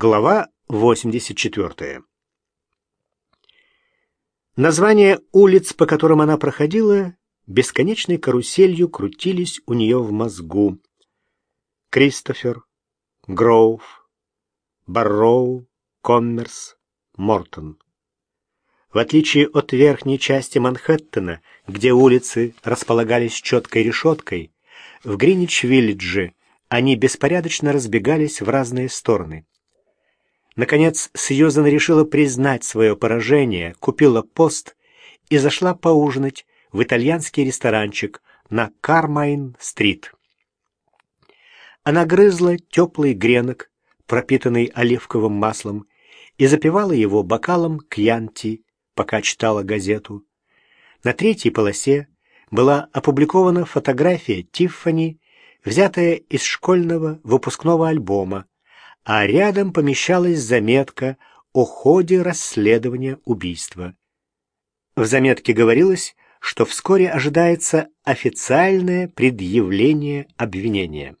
Глава 84. Названия улиц, по которым она проходила, бесконечной каруселью крутились у нее в мозгу. Кристофер, Гроув, Барроу, Коммерс, Мортон. В отличие от верхней части Манхэттена, где улицы располагались четкой решеткой, в Гринич-Виллидже они беспорядочно разбегались в разные стороны. Наконец, Сьюзан решила признать свое поражение, купила пост и зашла поужинать в итальянский ресторанчик на Кармайн-стрит. Она грызла теплый гренок, пропитанный оливковым маслом, и запивала его бокалом кьянти, пока читала газету. На третьей полосе была опубликована фотография Тиффани, взятая из школьного выпускного альбома, а рядом помещалась заметка о ходе расследования убийства. В заметке говорилось, что вскоре ожидается официальное предъявление обвинения.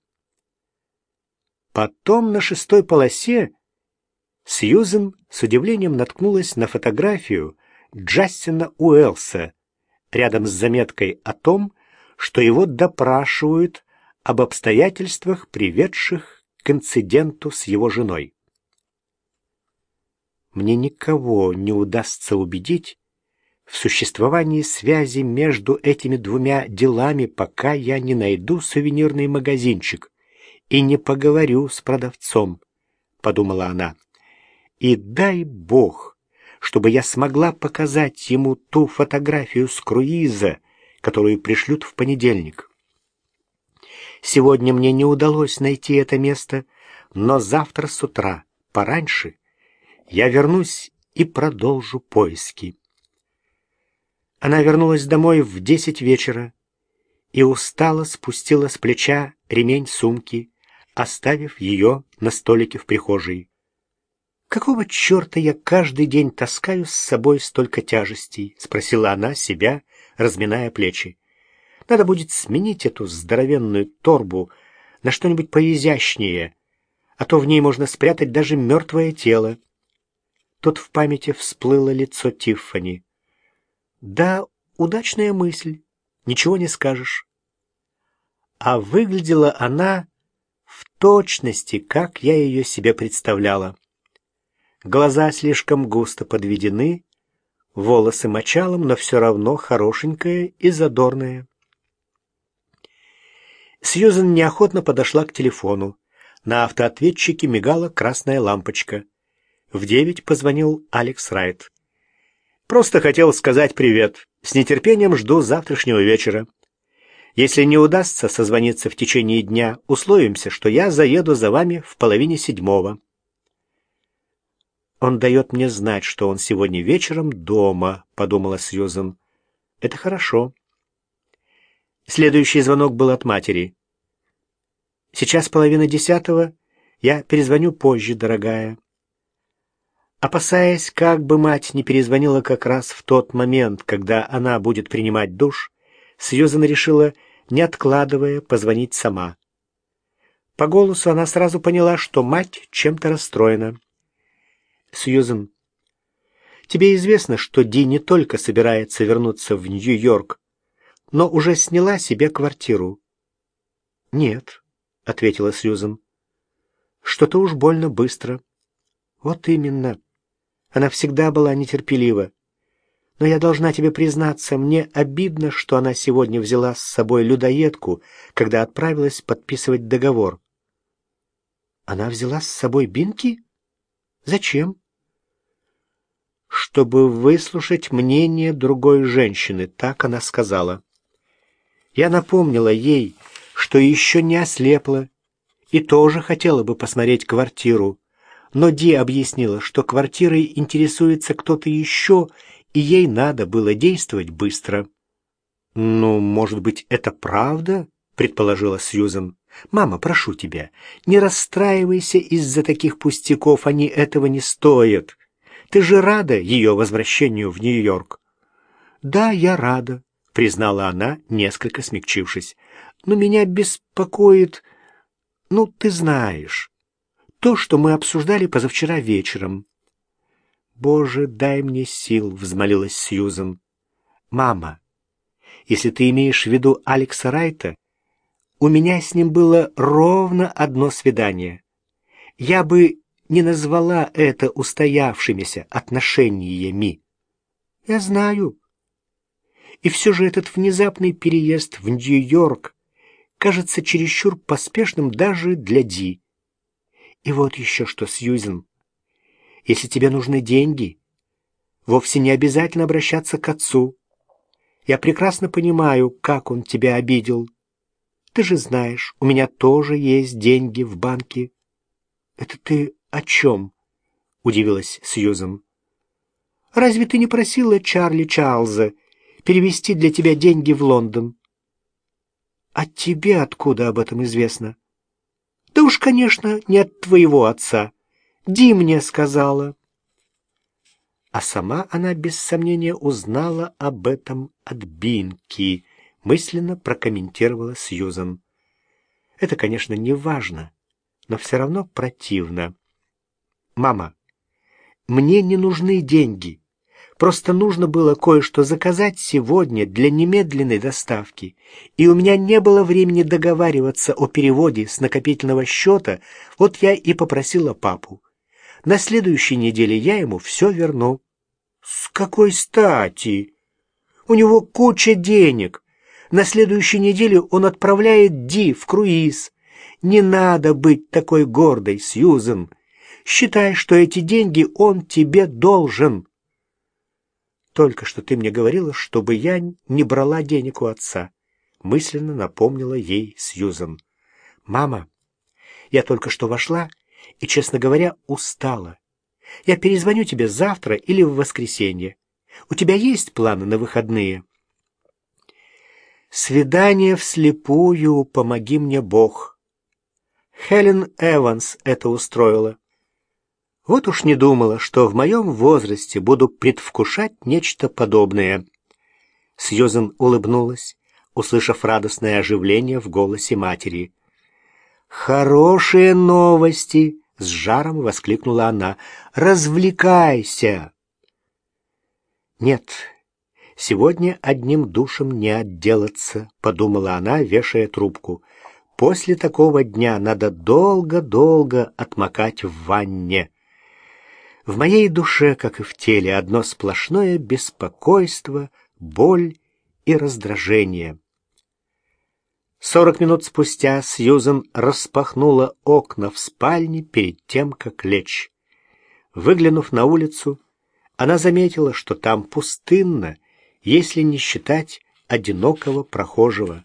Потом на шестой полосе Сьюзен с удивлением наткнулась на фотографию Джастина Уэлса рядом с заметкой о том, что его допрашивают об обстоятельствах, приведших к инциденту с его женой. Мне никого не удастся убедить в существовании связи между этими двумя делами, пока я не найду сувенирный магазинчик и не поговорю с продавцом, — подумала она. И дай бог, чтобы я смогла показать ему ту фотографию с круиза, которую пришлют в понедельник. Сегодня мне не удалось найти это место, но завтра с утра, пораньше, я вернусь и продолжу поиски. Она вернулась домой в десять вечера и устало спустила с плеча ремень сумки, оставив ее на столике в прихожей. «Какого черта я каждый день таскаю с собой столько тяжестей?» — спросила она себя, разминая плечи. Надо будет сменить эту здоровенную торбу на что-нибудь поизящнее, а то в ней можно спрятать даже мертвое тело. Тут в памяти всплыло лицо Тиффани. Да, удачная мысль, ничего не скажешь. А выглядела она в точности, как я ее себе представляла. Глаза слишком густо подведены, волосы мочалом, но все равно хорошенькая и задорная. Сьюзен неохотно подошла к телефону. На автоответчике мигала красная лампочка. В девять позвонил Алекс Райт. «Просто хотел сказать привет. С нетерпением жду завтрашнего вечера. Если не удастся созвониться в течение дня, условимся, что я заеду за вами в половине седьмого». «Он дает мне знать, что он сегодня вечером дома», — подумала Сьюзен. «Это хорошо». Следующий звонок был от матери. «Сейчас половина десятого. Я перезвоню позже, дорогая». Опасаясь, как бы мать не перезвонила как раз в тот момент, когда она будет принимать душ, Сьюзан решила, не откладывая, позвонить сама. По голосу она сразу поняла, что мать чем-то расстроена. «Сьюзан, тебе известно, что Ди не только собирается вернуться в Нью-Йорк, но уже сняла себе квартиру. Нет, ответила Сьюзен. Что-то уж больно быстро. Вот именно. Она всегда была нетерпелива. Но я должна тебе признаться, мне обидно, что она сегодня взяла с собой людоедку, когда отправилась подписывать договор. Она взяла с собой Бинки? Зачем? Чтобы выслушать мнение другой женщины, так она сказала. Я напомнила ей, что еще не ослепла и тоже хотела бы посмотреть квартиру, но Ди объяснила, что квартирой интересуется кто-то еще, и ей надо было действовать быстро. «Ну, может быть, это правда?» — предположила Сьюзен. «Мама, прошу тебя, не расстраивайся из-за таких пустяков, они этого не стоят. Ты же рада ее возвращению в Нью-Йорк?» «Да, я рада», признала она, несколько смягчившись. «Но меня беспокоит... Ну, ты знаешь. то, что мы обсуждали позавчера вечером». «Боже, дай мне сил», — взмолилась Сьюзен. «Мама, если ты имеешь в виду Алекса Райта, у меня с ним было ровно одно свидание. Я бы не назвала это устоявшимися отношениями. Я знаю. И все же этот внезапный переезд в Нью-Йорк кажется чересчур поспешным даже для Ди. И вот еще что, Сьюзен. Если тебе нужны деньги, вовсе не обязательно обращаться к отцу. Я прекрасно понимаю, как он тебя обидел. Ты же знаешь, у меня тоже есть деньги в банке. Это ты о чем? Удивилась Сьюзен. Разве ты не просила Чарли Чарльза перевести для тебя деньги в Лондон? А тебе откуда об этом известно? Да уж, конечно, не от твоего отца. Ди мне сказала. А сама она без сомнения узнала об этом от Бинки, мысленно прокомментировала Сьюзан. Это, конечно, не важно, но все равно противно. Мама, мне не нужны деньги. Просто нужно было кое-что заказать сегодня для немедленной доставки, и у меня не было времени договариваться о переводе с накопительного счета, вот я и попросила папу. На следующей неделе я ему все верну. С какой стати? У него куча денег. На следующей неделе он отправляет Ди в круиз. Не надо быть такой гордой, Сьюзен. Считай, что эти деньги он тебе должен. Только что ты мне говорила, чтобы я не брала денег у отца. Мысленно напомнила ей Сьюзан. Мама, я только что вошла и, честно говоря, устала. Я перезвоню тебе завтра или в воскресенье. У тебя есть планы на выходные? Свидание вслепую, помоги мне Бог. Хелен Эванс это устроила. Вот уж не думала, что в моем возрасте буду предвкушать нечто подобное. Сьюзен улыбнулась, услышав радостное оживление в голосе матери. «Хорошие новости!» — с жаром воскликнула она. «Развлекайся!» «Нет, сегодня одним душем не отделаться», — подумала она, вешая трубку. «После такого дня надо долго-долго отмокать в ванне». В моей душе, как и в теле, одно сплошное беспокойство, боль и раздражение. Сорок минут спустя Сьюзен распахнула окна в спальне перед тем, как лечь. Выглянув на улицу, она заметила, что там пустынно, если не считать одинокого прохожего.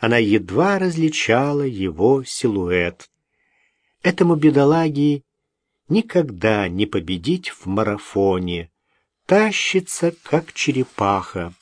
Она едва различала его силуэт. Этому бедолаге никогда не победить в марафоне, тащится, как черепаха.